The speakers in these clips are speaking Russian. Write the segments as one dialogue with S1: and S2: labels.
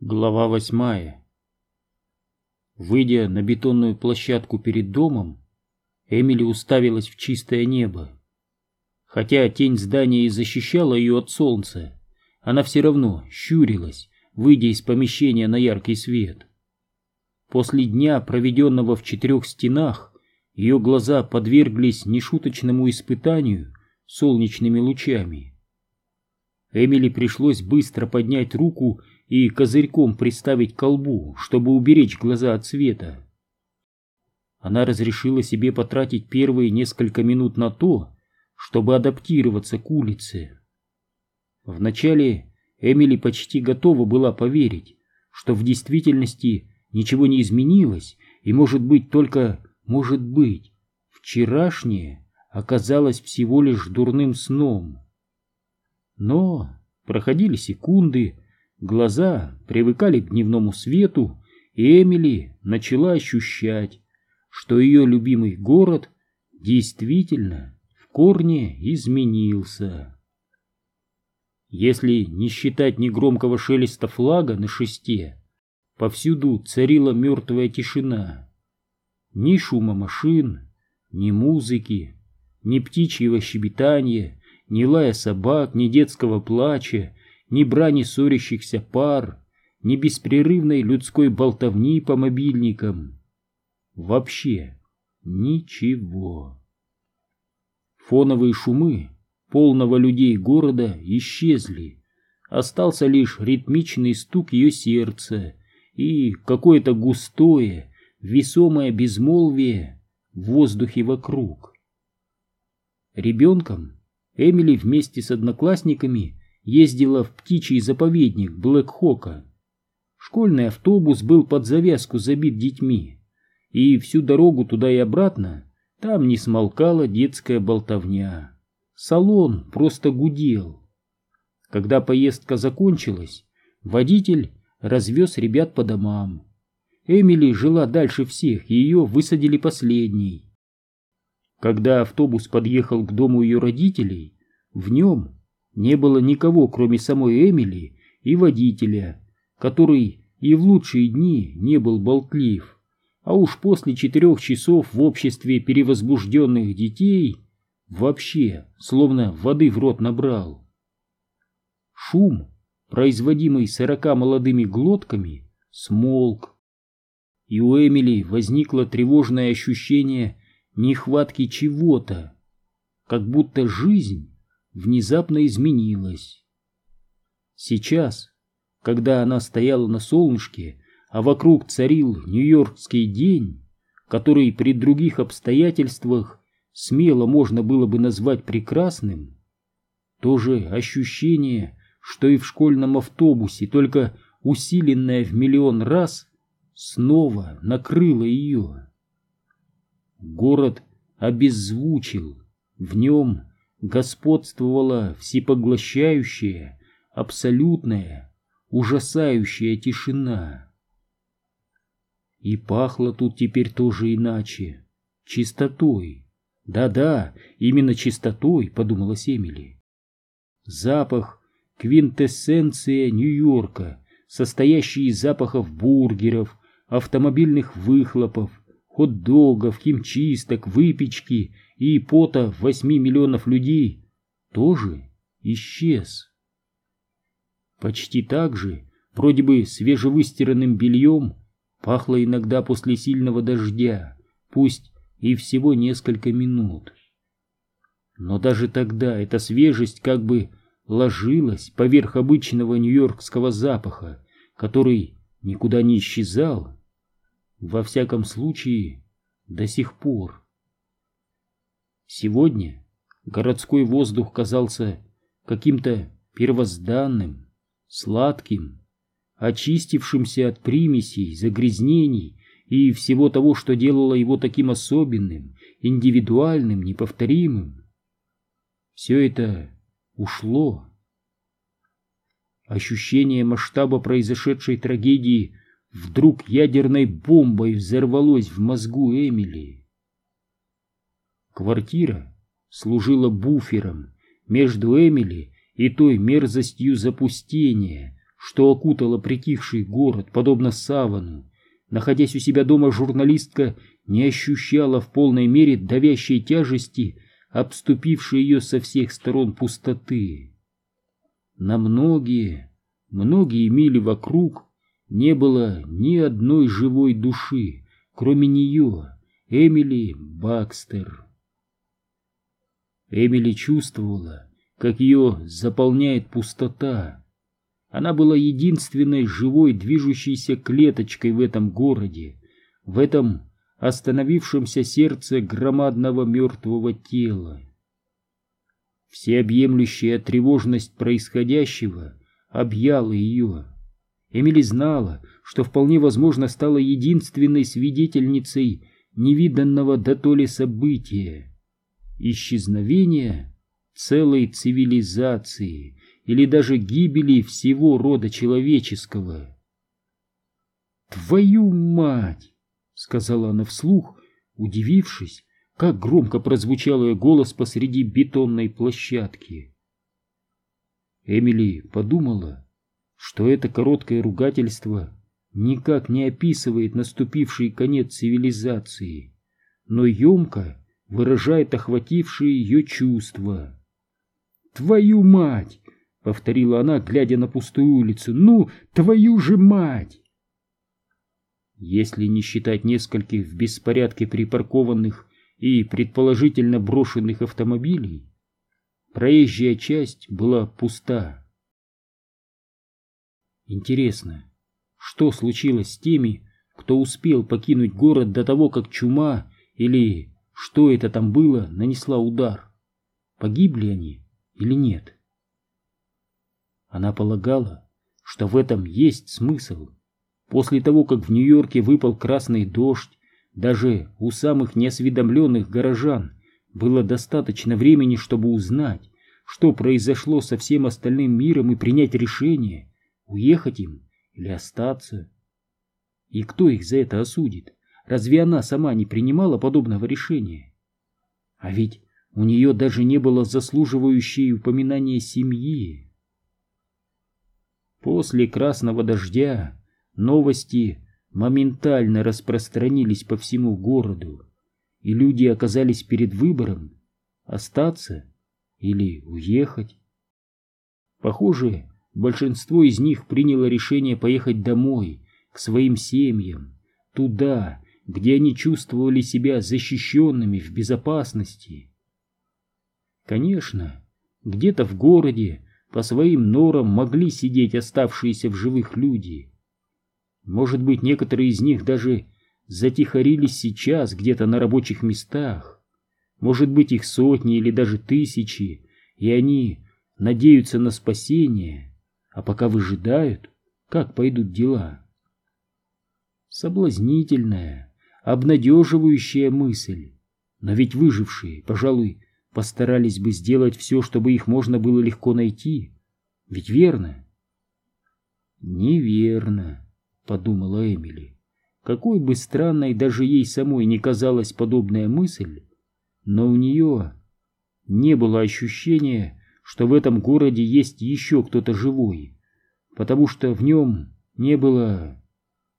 S1: Глава восьмая Выйдя на бетонную площадку перед домом, Эмили уставилась в чистое небо. Хотя тень здания и защищала ее от солнца, она все равно щурилась, выйдя из помещения на яркий свет. После дня, проведенного в четырех стенах, ее глаза подверглись нешуточному испытанию солнечными лучами. Эмили пришлось быстро поднять руку и козырьком приставить колбу, чтобы уберечь глаза от света. Она разрешила себе потратить первые несколько минут на то, чтобы адаптироваться к улице. Вначале Эмили почти готова была поверить, что в действительности ничего не изменилось, и, может быть, только, может быть, вчерашнее оказалось всего лишь дурным сном. Но проходили секунды, Глаза привыкали к дневному свету, и Эмили начала ощущать, что ее любимый город действительно в корне изменился. Если не считать негромкого шелеста флага на шесте, повсюду царила мертвая тишина. Ни шума машин, ни музыки, ни птичьего щебетания, ни лая собак, ни детского плача, ни брани ссорящихся пар, ни беспрерывной людской болтовни по мобильникам. Вообще ничего. Фоновые шумы полного людей города исчезли. Остался лишь ритмичный стук ее сердца и какое-то густое, весомое безмолвие в воздухе вокруг. Ребенком Эмили вместе с одноклассниками ездила в птичий заповедник Блэк-Хока. Школьный автобус был под завязку забит детьми, и всю дорогу туда и обратно там не смолкала детская болтовня. Салон просто гудел. Когда поездка закончилась, водитель развез ребят по домам. Эмили жила дальше всех, и ее высадили последней. Когда автобус подъехал к дому ее родителей, в нем не было никого, кроме самой Эмили и водителя, который и в лучшие дни не был болтлив, а уж после четырех часов в обществе перевозбужденных детей вообще словно воды в рот набрал. Шум, производимый сорока молодыми глотками, смолк, и у Эмили возникло тревожное ощущение нехватки чего-то, как будто жизнь внезапно изменилась. Сейчас, когда она стояла на солнышке, а вокруг царил нью-йоркский день, который при других обстоятельствах смело можно было бы назвать прекрасным, то же ощущение, что и в школьном автобусе, только усиленное в миллион раз, снова накрыло ее. Город обеззвучил, в нем господствовала всепоглощающая, абсолютная, ужасающая тишина. И пахло тут теперь тоже иначе, чистотой. Да-да, именно чистотой, подумала Эмили. Запах квинтэссенция Нью-Йорка, состоящий из запахов бургеров, автомобильных выхлопов, хот-догов, химчисток, выпечки и пота восьми миллионов людей тоже исчез. Почти так же, вроде бы свежевыстиранным бельем, пахло иногда после сильного дождя, пусть и всего несколько минут. Но даже тогда эта свежесть как бы ложилась поверх обычного нью-йоркского запаха, который никуда не исчезал, во всяком случае, до сих пор. Сегодня городской воздух казался каким-то первозданным, сладким, очистившимся от примесей, загрязнений и всего того, что делало его таким особенным, индивидуальным, неповторимым. Все это ушло. Ощущение масштаба произошедшей трагедии вдруг ядерной бомбой взорвалось в мозгу Эмили. Квартира служила буфером между Эмили и той мерзостью запустения, что окутало притихший город, подобно савану. Находясь у себя дома, журналистка не ощущала в полной мере давящей тяжести, обступившей ее со всех сторон пустоты. На многие, многие мили вокруг не было ни одной живой души, кроме нее, Эмили Бакстер. Эмили чувствовала, как ее заполняет пустота. Она была единственной живой движущейся клеточкой в этом городе, в этом остановившемся сердце громадного мертвого тела. Всеобъемлющая тревожность происходящего объяла ее. Эмили знала, что вполне возможно стала единственной свидетельницей невиданного дотоле события — исчезновения целой цивилизации или даже гибели всего рода человеческого. «Твою мать!» — сказала она вслух, удивившись, как громко прозвучал ее голос посреди бетонной площадки. Эмили подумала, что это короткое ругательство никак не описывает наступивший конец цивилизации, но емко выражает охватившие ее чувства. «Твою мать!» — повторила она, глядя на пустую улицу. «Ну, твою же мать!» Если не считать нескольких в беспорядке припаркованных и предположительно брошенных автомобилей, проезжая часть была пуста. Интересно, что случилось с теми, кто успел покинуть город до того, как чума или что это там было, нанесла удар? Погибли они или нет? Она полагала, что в этом есть смысл. После того, как в Нью-Йорке выпал красный дождь, даже у самых неосведомленных горожан было достаточно времени, чтобы узнать, что произошло со всем остальным миром и принять решение, уехать им или остаться. И кто их за это осудит? Разве она сама не принимала подобного решения? А ведь у нее даже не было заслуживающей упоминания семьи. После красного дождя новости моментально распространились по всему городу, и люди оказались перед выбором остаться или уехать. Похоже, Большинство из них приняло решение поехать домой, к своим семьям, туда, где они чувствовали себя защищенными в безопасности. Конечно, где-то в городе по своим норам могли сидеть оставшиеся в живых люди. Может быть, некоторые из них даже затихарились сейчас где-то на рабочих местах. Может быть, их сотни или даже тысячи, и они надеются на спасение а пока выжидают, как пойдут дела. Соблазнительная, обнадеживающая мысль. Но ведь выжившие, пожалуй, постарались бы сделать все, чтобы их можно было легко найти. Ведь верно? Неверно, подумала Эмили. Какой бы странной даже ей самой не казалась подобная мысль, но у нее не было ощущения, что в этом городе есть еще кто-то живой, потому что в нем не было...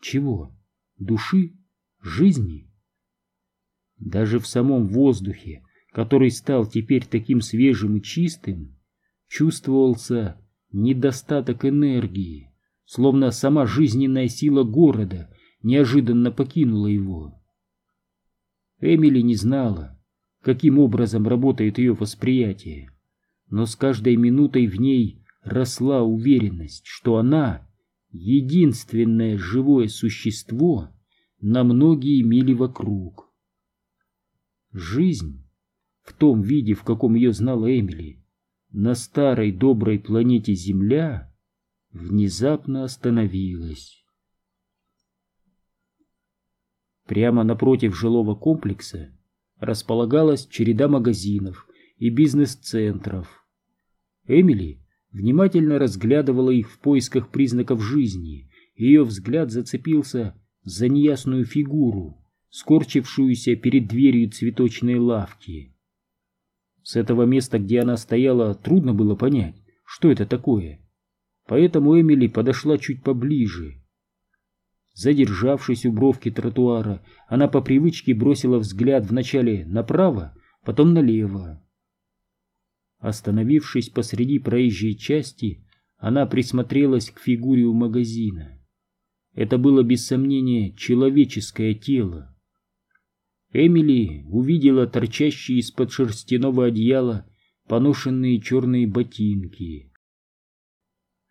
S1: чего? Души? Жизни? Даже в самом воздухе, который стал теперь таким свежим и чистым, чувствовался недостаток энергии, словно сама жизненная сила города неожиданно покинула его. Эмили не знала, каким образом работает ее восприятие но с каждой минутой в ней росла уверенность, что она — единственное живое существо на многие мили вокруг. Жизнь, в том виде, в каком ее знала Эмили, на старой доброй планете Земля внезапно остановилась. Прямо напротив жилого комплекса располагалась череда магазинов и бизнес-центров, Эмили внимательно разглядывала их в поисках признаков жизни, ее взгляд зацепился за неясную фигуру, скорчившуюся перед дверью цветочной лавки. С этого места, где она стояла, трудно было понять, что это такое. поэтому Эмили подошла чуть поближе. Задержавшись у бровки тротуара, она по привычке бросила взгляд вначале направо, потом налево. Остановившись посреди проезжей части, она присмотрелась к фигуре у магазина. Это было без сомнения человеческое тело. Эмили увидела торчащие из-под шерстяного одеяла поношенные черные ботинки.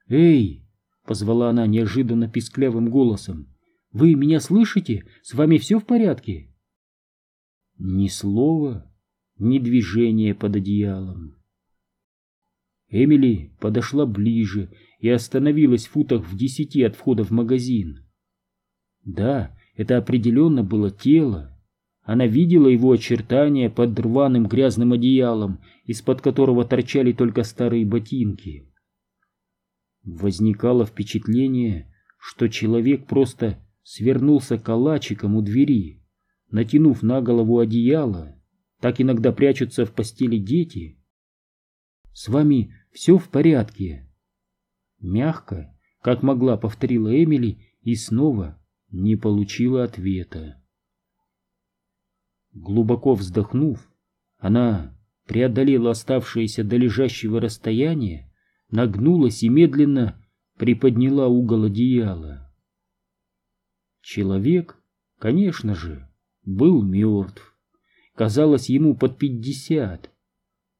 S1: «Эй!» — позвала она неожиданно писклявым голосом. «Вы меня слышите? С вами все в порядке?» Ни слова, ни движения под одеялом. Эмили подошла ближе и остановилась в футах в десяти от входа в магазин. Да, это определенно было тело. Она видела его очертания под рваным грязным одеялом, из-под которого торчали только старые ботинки. Возникало впечатление, что человек просто свернулся калачиком у двери, натянув на голову одеяло. Так иногда прячутся в постели дети. «С вами все в порядке?» Мягко, как могла, повторила Эмили и снова не получила ответа. Глубоко вздохнув, она преодолела оставшееся до лежащего расстояния, нагнулась и медленно приподняла угол одеяла. Человек, конечно же, был мертв. Казалось ему под пятьдесят.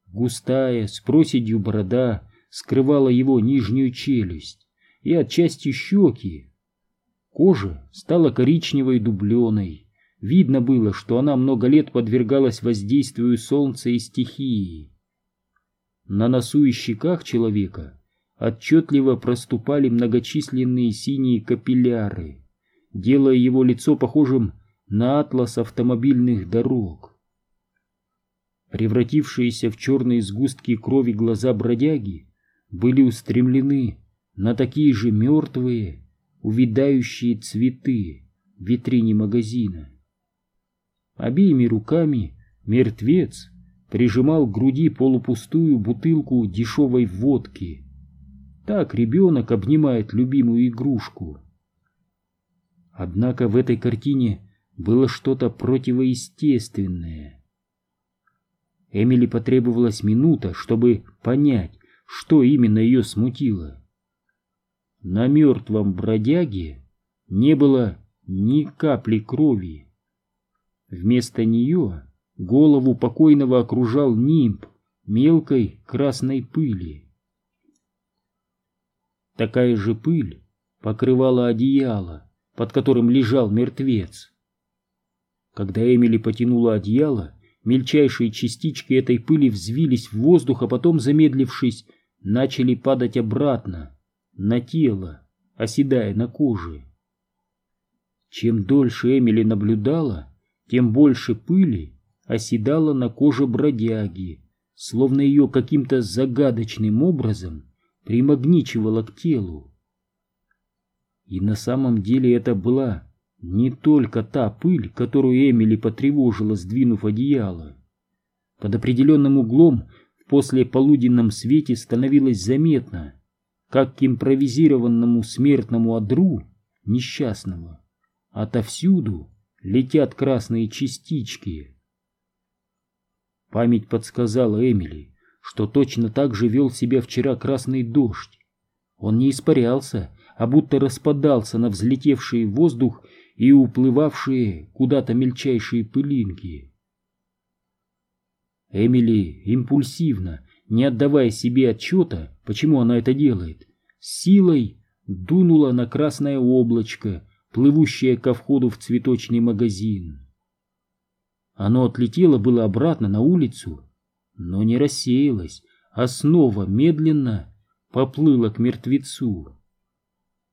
S1: Густая, с проседью борода скрывала его нижнюю челюсть и отчасти щеки. Кожа стала коричневой дубленой. Видно было, что она много лет подвергалась воздействию солнца и стихии. На носу и щеках человека отчетливо проступали многочисленные синие капилляры, делая его лицо похожим на атлас автомобильных дорог. Превратившиеся в черные сгустки крови глаза бродяги были устремлены на такие же мертвые, увядающие цветы в витрине магазина. Обеими руками мертвец прижимал к груди полупустую бутылку дешевой водки. Так ребенок обнимает любимую игрушку. Однако в этой картине было что-то противоестественное. Эмили потребовалась минута, чтобы понять, что именно ее смутило. На мертвом бродяге не было ни капли крови. Вместо нее голову покойного окружал нимб мелкой красной пыли. Такая же пыль покрывала одеяло, под которым лежал мертвец. Когда Эмили потянула одеяло, мельчайшие частички этой пыли взвились в воздух, а потом, замедлившись, начали падать обратно, на тело, оседая на коже. Чем дольше Эмили наблюдала, тем больше пыли оседала на коже бродяги, словно ее каким-то загадочным образом примагничивало к телу. И на самом деле это была не только та пыль, которую Эмили потревожила, сдвинув одеяло. Под определенным углом после полуденном свете становилось заметно, как к импровизированному смертному одру несчастного отовсюду летят красные частички. Память подсказала Эмили, что точно так же вел себя вчера красный дождь. Он не испарялся, а будто распадался на взлетевший воздух и уплывавшие куда-то мельчайшие пылинки. Эмили импульсивно, не отдавая себе отчета, почему она это делает, силой дунула на красное облачко, плывущее ко входу в цветочный магазин. Оно отлетело было обратно на улицу, но не рассеялось, а снова медленно поплыло к мертвецу.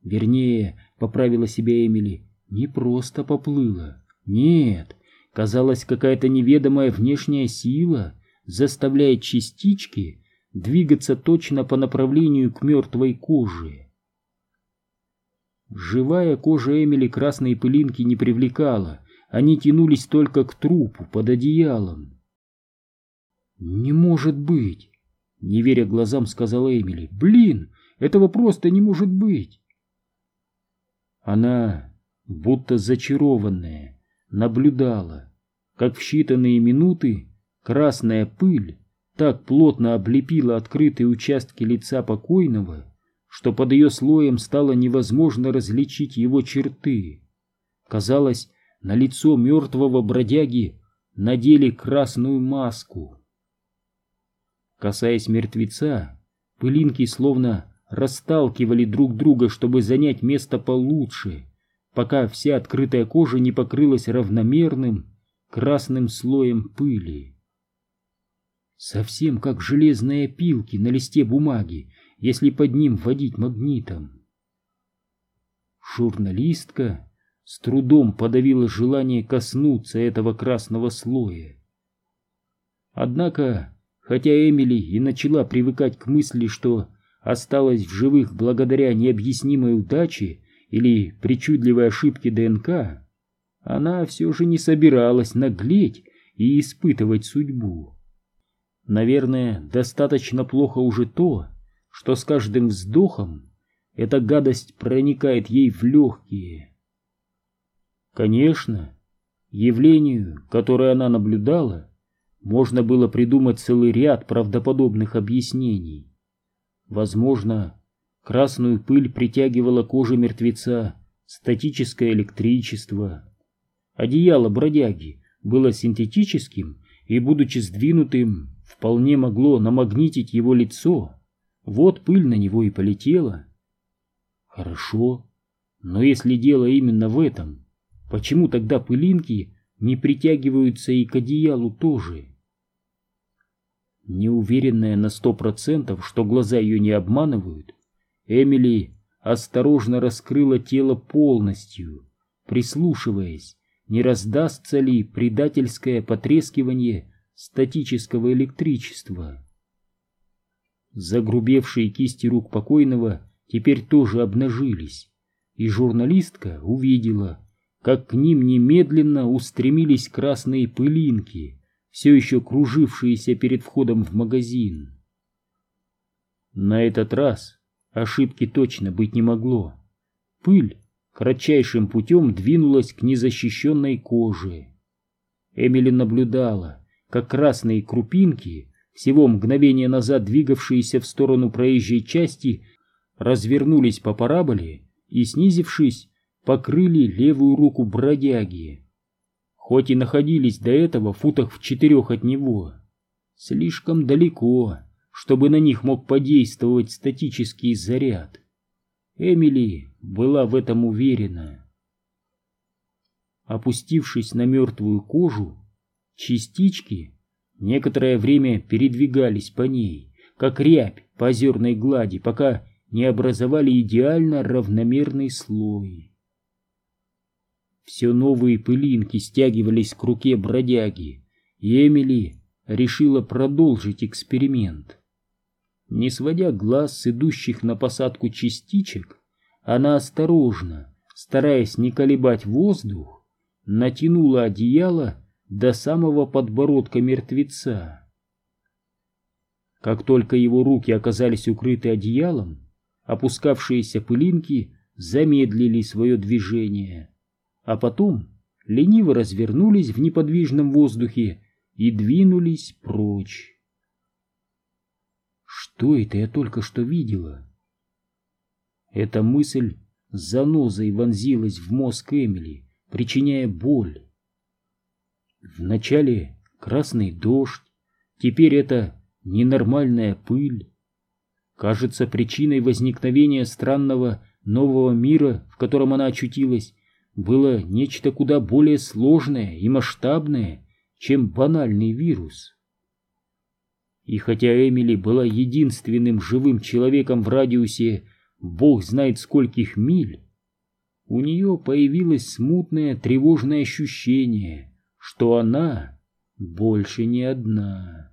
S1: Вернее, поправила себя Эмили, не просто поплыло, нет, Казалось, какая-то неведомая внешняя сила заставляет частички двигаться точно по направлению к мертвой коже. Живая кожа Эмили красные пылинки не привлекала, они тянулись только к трупу под одеялом. «Не может быть!» — не веря глазам, сказала Эмили. «Блин, Этого просто не может быть. Она, будто зачарованная, наблюдала, как в считанные минуты красная пыль так плотно облепила открытые участки лица покойного, что под ее слоем стало невозможно различить его черты. Казалось, на лицо мертвого бродяги надели красную маску. Касаясь мертвеца, пылинки словно расталкивали друг друга, чтобы занять место получше, пока вся открытая кожа не покрылась равномерным красным слоем пыли. Совсем как железные пилки на листе бумаги, если под ним водить магнитом. Журналистка с трудом подавила желание коснуться этого красного слоя. Однако Хотя Эмили и начала привыкать к мысли, что осталась в живых благодаря необъяснимой удаче или причудливой ошибке ДНК, она все же не собиралась наглеть и испытывать судьбу. Наверное, достаточно плохо уже то, что с каждым вздохом эта гадость проникает ей в легкие. Конечно, явлению, которое она наблюдала, можно было придумать целый ряд правдоподобных объяснений. Возможно, красную пыль притягивала кожа мертвеца статическое электричество. Одеяло бродяги было синтетическим и, будучи сдвинутым, вполне могло намагнитить его лицо. Вот пыль на него и полетела. Хорошо, но если дело именно в этом, почему тогда пылинки не притягиваются и к одеялу тоже? Неуверенная на сто процентов, что глаза ее не обманывают, Эмили осторожно раскрыла тело полностью, прислушиваясь, не раздастся ли предательское потрескивание статического электричества. Загрубевшие кисти рук покойного теперь тоже обнажились, и журналистка увидела, как к ним немедленно устремились красные пылинки — все еще кружившиеся перед входом в магазин. На этот раз ошибки точно быть не могло. Пыль кратчайшим путем двинулась к незащищенной коже. Эмили наблюдала, как красные крупинки, всего мгновение назад двигавшиеся в сторону проезжей части, развернулись по параболе и, снизившись, покрыли левую руку бродяги хоть и находились до этого в футах в четырех от него. Слишком далеко, чтобы на них мог подействовать статический заряд. Эмили была в этом уверена. Опустившись на мертвую кожу, частички некоторое время передвигались по ней, как рябь по озерной глади, пока не образовали идеально равномерный слой. Все новые пылинки стягивались к руке бродяги, и Эмили решила продолжить эксперимент. Не сводя глаз с идущих на посадку частичек, она осторожно, стараясь не колебать воздух, натянула одеяло до самого подбородка мертвеца. Как только его руки оказались укрыты одеялом, опускавшиеся пылинки замедлили свое движение а потом лениво развернулись в неподвижном воздухе и двинулись прочь. Что это я только что видела? Эта мысль занозой вонзилась в мозг Эмили, причиняя боль. Вначале красный дождь, теперь это ненормальная пыль. Кажется, причиной возникновения странного нового мира, в котором она очутилась, было нечто куда более сложное и масштабное, чем банальный вирус. И хотя Эмили была единственным живым человеком в радиусе бог знает скольких миль, у нее появилось смутное тревожное ощущение, что она больше не одна.